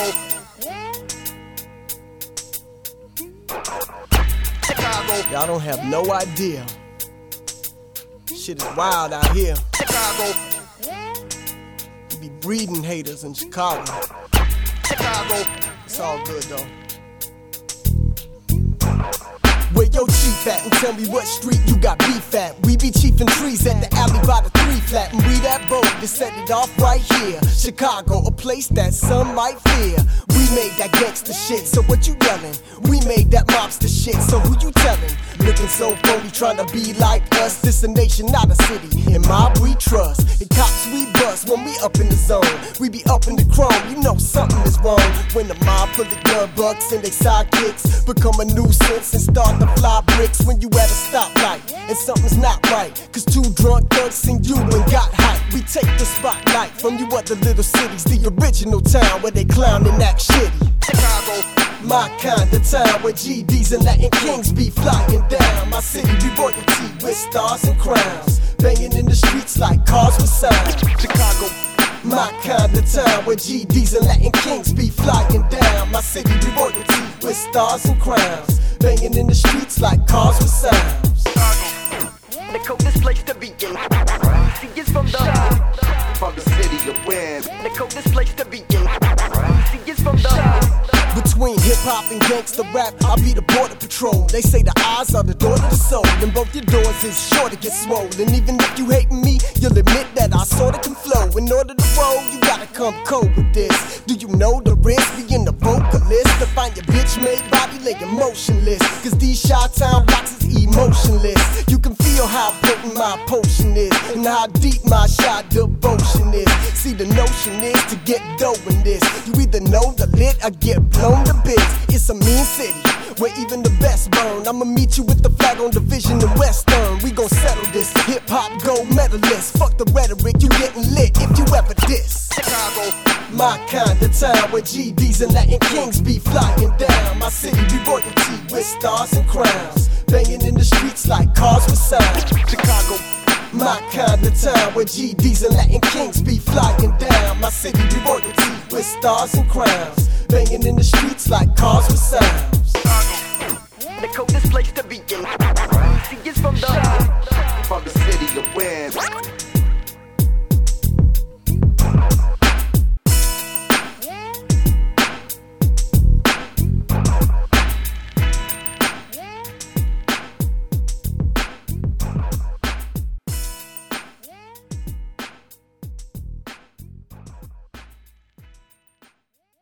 Chicago. Chicago. Y'all don't have no idea. Shit is wild out here. Chicago. We be breeding haters in Chicago. Chicago. It's all good though. Chief at and tell me what street you got beef at. We be chiefing trees at the alley by the three flat, and we that boat to set it off right here. Chicago, a place that some might fear. We made that gangster shit, so what you yelling? We made that mobster shit, so who you telling? Looking so phony, trying to be like us. This a nation, not a city. In mob we trust, in cops we bust. When we up in the zone, we be up in the chrome. You know when the mob full of gun bucks and they sidekicks become a nuisance and start to fly bricks when you at a stoplight and something's not right. Cause two drunk thugs seen you and got hype. We take the spotlight from you other little cities, the original town where they clown and act shitty. Chicago. My kind of town where GDs and Latin kings be flying down. My city be royalty with stars and crowns. Banging in the streets like cars with signs. Chicago. My kind of town where GDs and Latin kings be flying down. My city be royalty with stars and crowns. Banging in the streets like cars with signs. The coldest place to be in. See, it's from the From the city of West. the coldest place to be in. See, it's from the Between hip hop and gangsta rap, I be the border patrol. They say the eyes are the door to the soul, and both your doors is sure to get swollen. Even if you hating me, you'll admit that I sorta can you gotta come cold with this. Do you know the risk being the vocalist? To find your bitch made body laying motionless. Cause these shot town blocks is emotionless. You can feel how potent my potion is, and how deep my shot devotion is. See, the notion is to get in this. You either know the lit or get blown to bits. It's a mean city where even the best burn. I'ma meet you with the flag on division and western. We gon' settle this. Hip hop gold medalist. Fuck the rhetoric, you getting lit if you ever diss. Chicago. My kind of town where GDs and Latin kings be flying down. My city be royalty with stars and crowns. Banging in the streets like cars with signs. Chicago. My kind of town where GDs and Latin kings be flying down. My city be royalty with stars and crowns. Banging in the streets like cars with sounds. the coldest place to